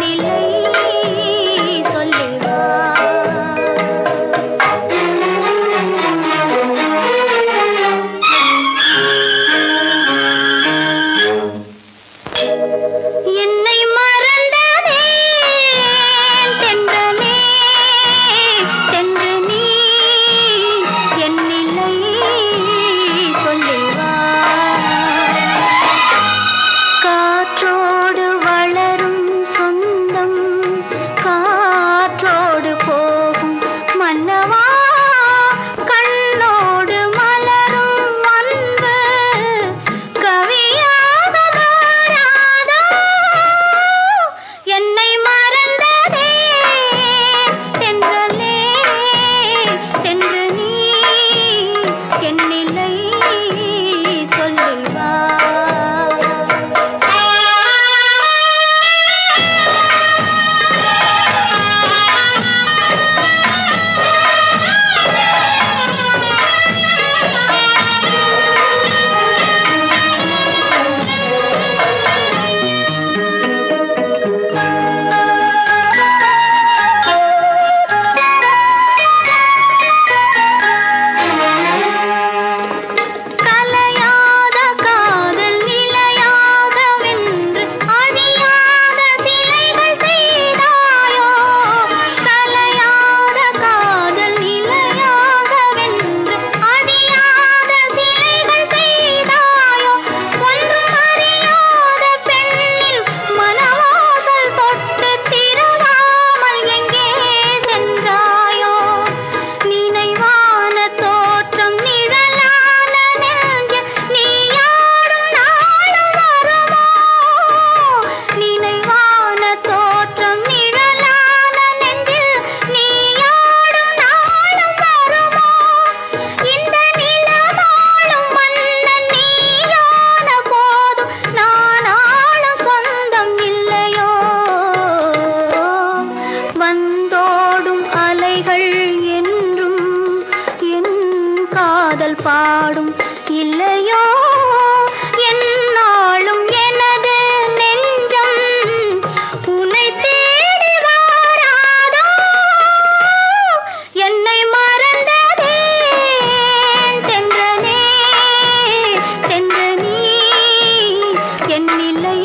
நில பாடல் பாடும் இல்லையோ? என்னாலும் எனது நெஞ்சம் உனை தேடி என்னை மறந்ததே சென்ற நீ என்னில்லை